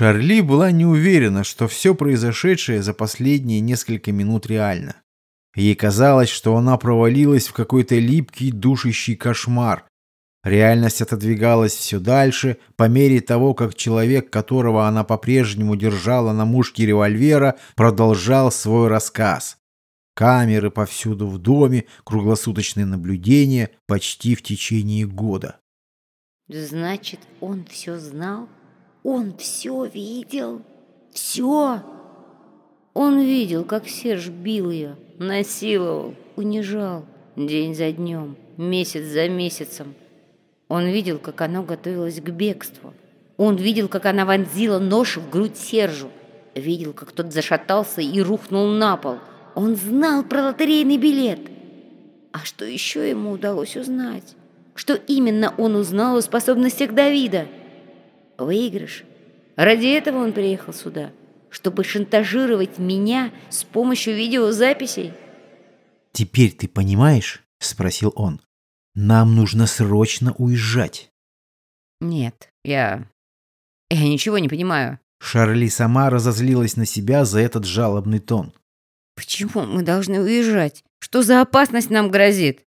Шарли была не уверена, что все произошедшее за последние несколько минут реально. Ей казалось, что она провалилась в какой-то липкий, душащий кошмар. Реальность отодвигалась все дальше, по мере того, как человек, которого она по-прежнему держала на мушке револьвера, продолжал свой рассказ. Камеры повсюду в доме, круглосуточное наблюдение почти в течение года. Значит, он все знал? Он все видел? Все? Он видел, как Серж бил ее, насиловал, унижал день за днем, месяц за месяцем. Он видел, как она готовилась к бегству. Он видел, как она вонзила нож в грудь Сержу. Видел, как тот зашатался и рухнул на пол. Он знал про лотерейный билет. А что еще ему удалось узнать? Что именно он узнал о способностях Давида? Выигрыш. Ради этого он приехал сюда, чтобы шантажировать меня с помощью видеозаписей. «Теперь ты понимаешь?» — спросил он. «Нам нужно срочно уезжать». «Нет, я... я ничего не понимаю». Шарли сама разозлилась на себя за этот жалобный тон. «Почему мы должны уезжать? Что за опасность нам грозит?»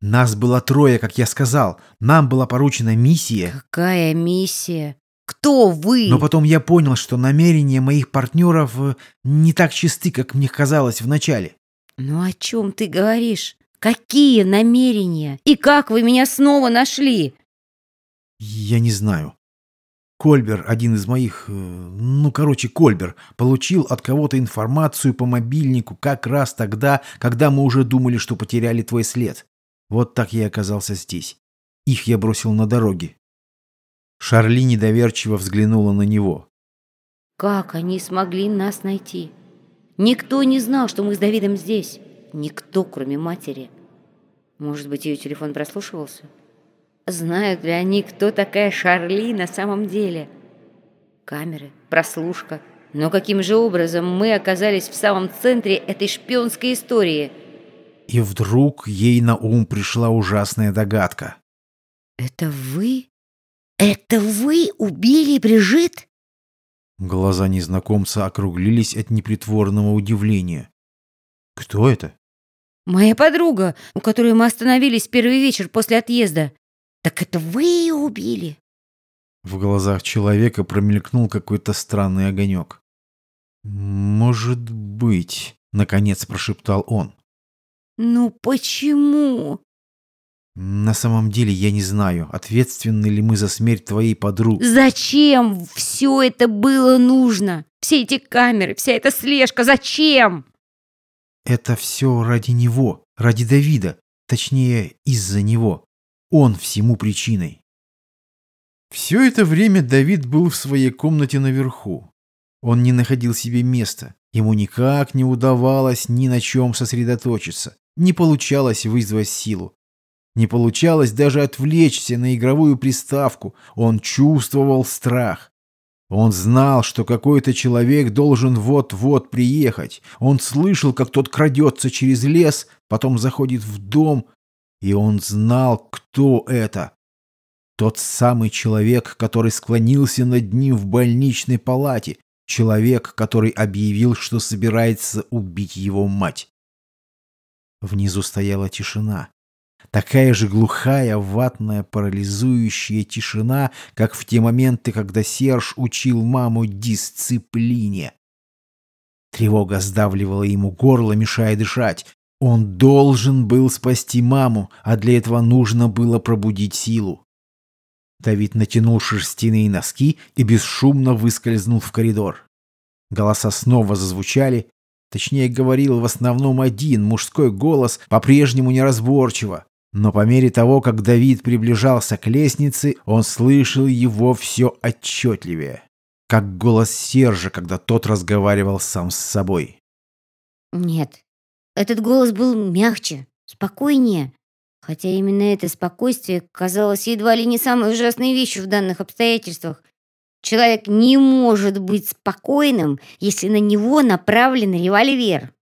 Нас было трое, как я сказал. Нам была поручена миссия. Какая миссия? Кто вы? Но потом я понял, что намерения моих партнеров э, не так чисты, как мне казалось вначале. Ну о чем ты говоришь? Какие намерения? И как вы меня снова нашли? Я не знаю. Кольбер, один из моих, э, ну, короче, Кольбер, получил от кого-то информацию по мобильнику как раз тогда, когда мы уже думали, что потеряли твой след. Вот так я оказался здесь. Их я бросил на дороге. Шарли недоверчиво взглянула на него. Как они смогли нас найти? Никто не знал, что мы с Давидом здесь. Никто, кроме матери. Может быть, ее телефон прослушивался? Знают ли они, кто такая Шарли на самом деле? Камеры, прослушка. Но каким же образом мы оказались в самом центре этой шпионской истории – и вдруг ей на ум пришла ужасная догадка. «Это вы? Это вы убили Брижит?» Глаза незнакомца округлились от непритворного удивления. «Кто это?» «Моя подруга, у которой мы остановились первый вечер после отъезда. Так это вы ее убили?» В глазах человека промелькнул какой-то странный огонек. «Может быть», — наконец прошептал он. «Ну почему?» «На самом деле я не знаю, ответственны ли мы за смерть твоей подруги». «Зачем все это было нужно? Все эти камеры, вся эта слежка, зачем?» «Это все ради него, ради Давида, точнее, из-за него. Он всему причиной». Все это время Давид был в своей комнате наверху. Он не находил себе места. Ему никак не удавалось ни на чем сосредоточиться. Не получалось вызвать силу. Не получалось даже отвлечься на игровую приставку. Он чувствовал страх. Он знал, что какой-то человек должен вот-вот приехать. Он слышал, как тот крадется через лес, потом заходит в дом, и он знал, кто это. Тот самый человек, который склонился над ним в больничной палате, человек, который объявил, что собирается убить его мать. Внизу стояла тишина. Такая же глухая, ватная, парализующая тишина, как в те моменты, когда Серж учил маму дисциплине. Тревога сдавливала ему горло, мешая дышать. Он должен был спасти маму, а для этого нужно было пробудить силу. Давид натянул шерстяные носки и бесшумно выскользнул в коридор. Голоса снова зазвучали, Точнее, говорил в основном один, мужской голос, по-прежнему неразборчиво. Но по мере того, как Давид приближался к лестнице, он слышал его все отчетливее. Как голос Сержа, когда тот разговаривал сам с собой. Нет, этот голос был мягче, спокойнее. Хотя именно это спокойствие казалось едва ли не самой ужасной вещью в данных обстоятельствах. Человек не может быть спокойным, если на него направлен револьвер.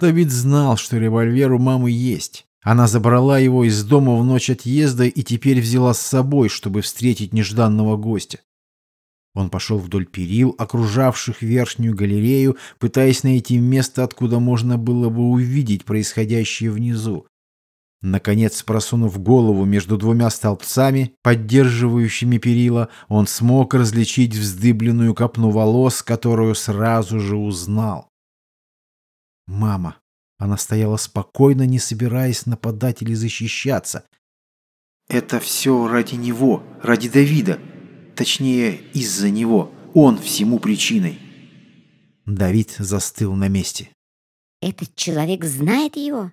Давид знал, что револьвер у мамы есть. Она забрала его из дома в ночь отъезда и теперь взяла с собой, чтобы встретить нежданного гостя. Он пошел вдоль перил, окружавших верхнюю галерею, пытаясь найти место, откуда можно было бы увидеть происходящее внизу. Наконец, просунув голову между двумя столбцами, поддерживающими перила, он смог различить вздыбленную копну волос, которую сразу же узнал. Мама. Она стояла спокойно, не собираясь нападать или защищаться. «Это все ради него, ради Давида. Точнее, из-за него. Он всему причиной». Давид застыл на месте. Этот человек знает его?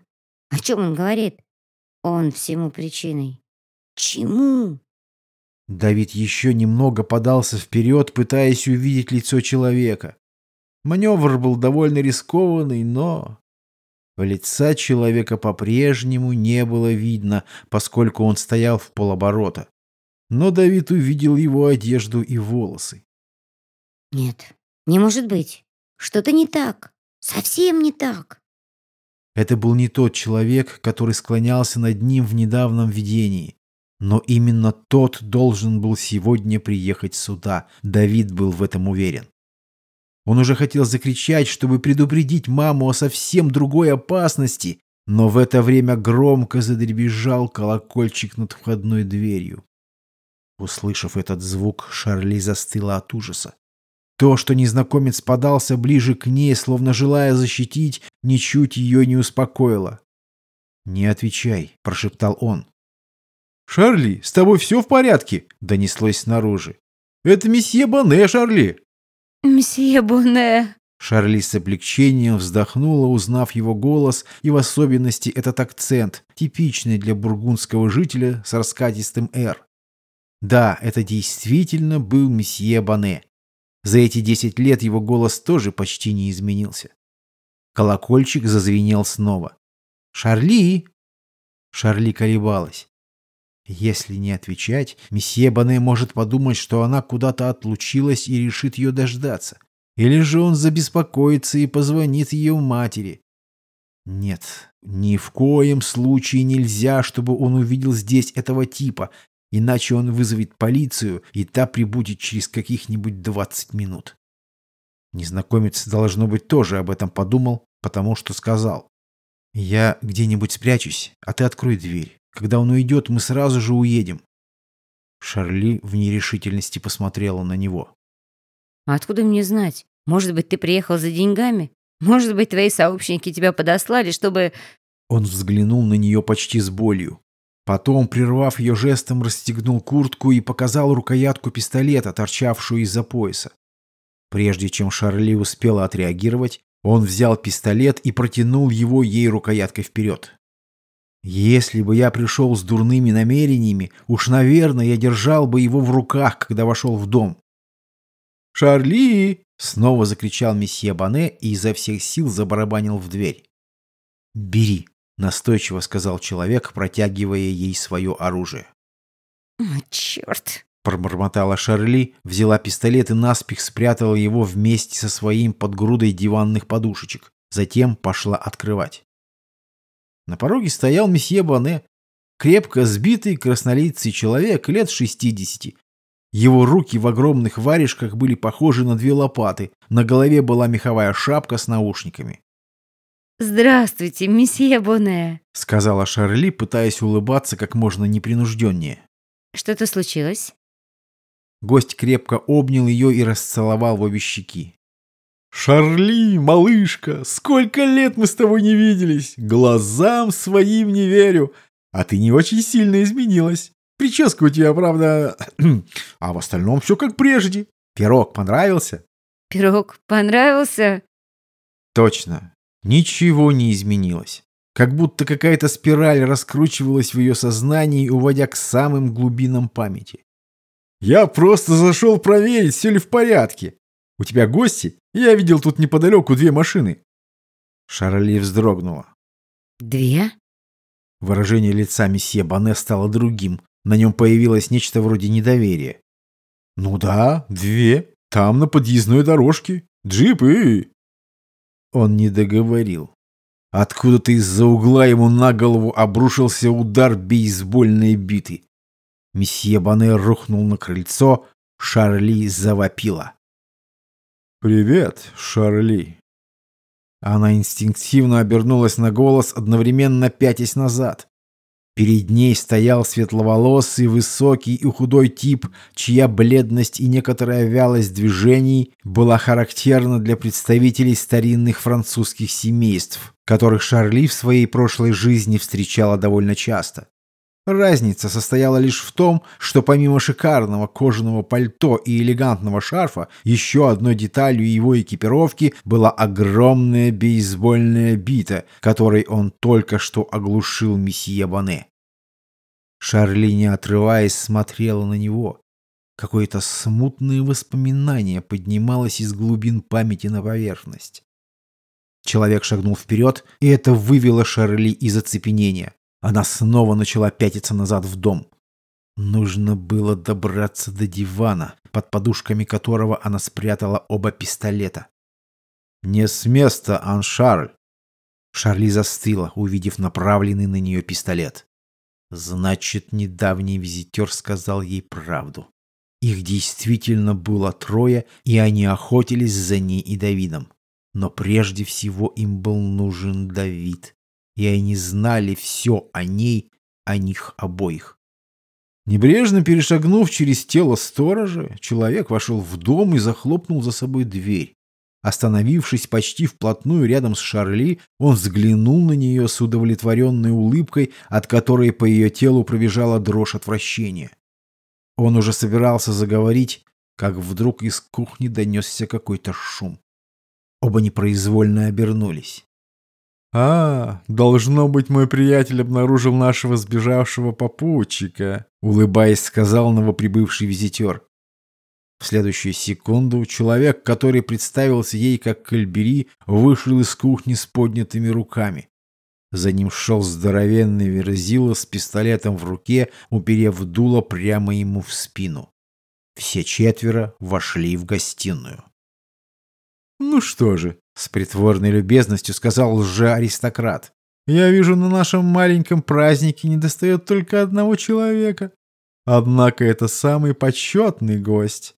О чем он говорит? Он всему причиной. Чему? Давид еще немного подался вперед, пытаясь увидеть лицо человека. Маневр был довольно рискованный, но... Лица человека по-прежнему не было видно, поскольку он стоял в полоборота. Но Давид увидел его одежду и волосы. Нет, не может быть. Что-то не так. Совсем не так. Это был не тот человек, который склонялся над ним в недавнем видении. Но именно тот должен был сегодня приехать сюда. Давид был в этом уверен. Он уже хотел закричать, чтобы предупредить маму о совсем другой опасности, но в это время громко задребезжал колокольчик над входной дверью. Услышав этот звук, Шарли застыла от ужаса. То, что незнакомец подался ближе к ней, словно желая защитить, ничуть ее не успокоило. «Не отвечай», — прошептал он. «Шарли, с тобой все в порядке?» — донеслось снаружи. «Это месье Боне, Шарли!» «Месье Боне!» Шарли с облегчением вздохнула, узнав его голос и в особенности этот акцент, типичный для бургундского жителя с раскатистым «р». Да, это действительно был месье Боне. За эти десять лет его голос тоже почти не изменился. Колокольчик зазвенел снова. «Шарли!» Шарли колебалась. Если не отвечать, месье Бане может подумать, что она куда-то отлучилась и решит ее дождаться. Или же он забеспокоится и позвонит ее матери. Нет, ни в коем случае нельзя, чтобы он увидел здесь этого типа, иначе он вызовет полицию, и та прибудет через каких-нибудь 20 минут. Незнакомец, должно быть, тоже об этом подумал, потому что сказал. «Я где-нибудь спрячусь, а ты открой дверь. Когда он уйдет, мы сразу же уедем». Шарли в нерешительности посмотрела на него. «А откуда мне знать? Может быть, ты приехал за деньгами? Может быть, твои сообщники тебя подослали, чтобы...» Он взглянул на нее почти с болью. Потом, прервав ее жестом, расстегнул куртку и показал рукоятку пистолета, торчавшую из-за пояса. Прежде чем Шарли успела отреагировать, он взял пистолет и протянул его ей рукояткой вперед. Если бы я пришел с дурными намерениями, уж, наверное, я держал бы его в руках, когда вошел в дом. «Шарли!» — снова закричал месье Бане и изо всех сил забарабанил в дверь. «Бери!» Настойчиво сказал человек, протягивая ей свое оружие. «О, черт!» Пробормотала Шарли, взяла пистолет и наспех спрятала его вместе со своим под грудой диванных подушечек. Затем пошла открывать. На пороге стоял месье Боне, крепко сбитый краснолицый человек лет шестидесяти. Его руки в огромных варежках были похожи на две лопаты, на голове была меховая шапка с наушниками. «Здравствуйте, месье Боне», — сказала Шарли, пытаясь улыбаться как можно непринужденнее. «Что-то случилось?» Гость крепко обнял ее и расцеловал в обе щеки. «Шарли, малышка, сколько лет мы с тобой не виделись! Глазам своим не верю! А ты не очень сильно изменилась. Прическа у тебя, правда... а в остальном все как прежде. Пирог понравился?» «Пирог понравился?» «Точно. Ничего не изменилось. Как будто какая-то спираль раскручивалась в ее сознании, уводя к самым глубинам памяти. «Я просто зашел проверить, все ли в порядке. У тебя гости? Я видел тут неподалеку две машины». Шарли вздрогнула. «Две?» Выражение лица месье Бане стало другим. На нем появилось нечто вроде недоверия. «Ну да, две. Там на подъездной дорожке. Джип и...» Он не договорил. Откуда-то из-за угла ему на голову обрушился удар бейсбольной биты. Месье Бане рухнул на крыльцо, Шарли завопила. «Привет, Шарли!» Она инстинктивно обернулась на голос, одновременно пятясь назад. Перед ней стоял светловолосый, высокий и худой тип, чья бледность и некоторая вялость движений была характерна для представителей старинных французских семейств, которых Шарли в своей прошлой жизни встречала довольно часто. Разница состояла лишь в том, что помимо шикарного кожаного пальто и элегантного шарфа, еще одной деталью его экипировки была огромная бейсбольная бита, которой он только что оглушил месье Боне. Шарли, не отрываясь, смотрела на него. Какое-то смутное воспоминание поднималось из глубин памяти на поверхность. Человек шагнул вперед, и это вывело Шарли из оцепенения. Она снова начала пятиться назад в дом. Нужно было добраться до дивана, под подушками которого она спрятала оба пистолета. «Не с места, Аншарль!» Шарли застыла, увидев направленный на нее пистолет. Значит, недавний визитер сказал ей правду. Их действительно было трое, и они охотились за ней и Давидом. Но прежде всего им был нужен Давид и они знали все о ней, о них обоих. Небрежно перешагнув через тело сторожа, человек вошел в дом и захлопнул за собой дверь. Остановившись почти вплотную рядом с Шарли, он взглянул на нее с удовлетворенной улыбкой, от которой по ее телу пробежала дрожь отвращения. Он уже собирался заговорить, как вдруг из кухни донесся какой-то шум. Оба непроизвольно обернулись. «А, должно быть, мой приятель обнаружил нашего сбежавшего попутчика», улыбаясь, сказал новоприбывший визитер. В следующую секунду человек, который представился ей как Кальбери, вышел из кухни с поднятыми руками. За ним шел здоровенный верзила с пистолетом в руке, уперев дуло прямо ему в спину. Все четверо вошли в гостиную. «Ну что же», — с притворной любезностью сказал лже-аристократ, «я вижу, на нашем маленьком празднике недостает только одного человека. Однако это самый почетный гость».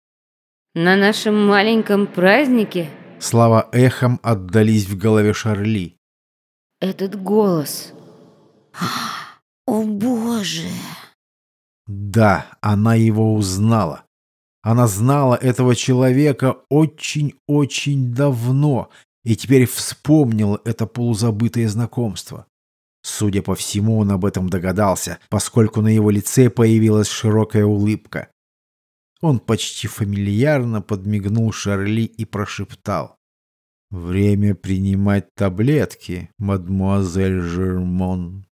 «На нашем маленьком празднике?» Слова эхом отдались в голове Шарли. «Этот голос...» «О, Боже!» Да, она его узнала. Она знала этого человека очень-очень давно и теперь вспомнила это полузабытое знакомство. Судя по всему, он об этом догадался, поскольку на его лице появилась широкая улыбка. Он почти фамильярно подмигнул Шарли и прошептал. «Время принимать таблетки, мадмуазель Жермон».